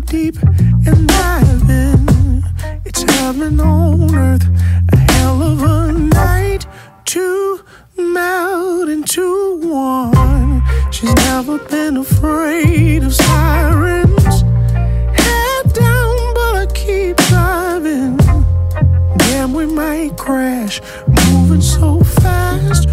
deep and diving. It's heaven on earth, a hell of a night to melt into one. She's never been afraid of sirens. Head down, but I keep diving. Damn, we might crash, moving so fast.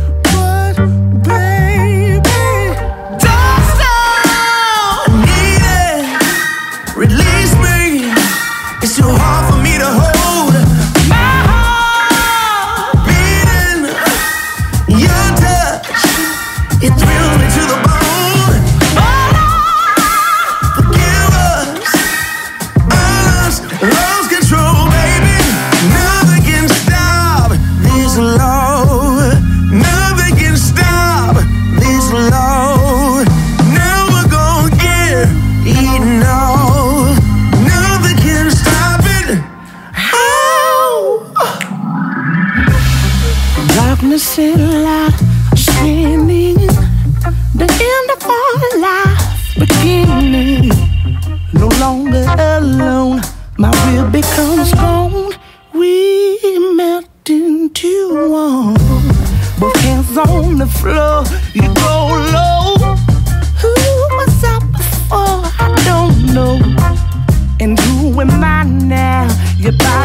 Darkness and light shining, the end of our life beginning. No longer alone, my will becomes strong. We melt into one. Both hands on the floor, you go low. Who was up before? I don't know. And who am I now? Your body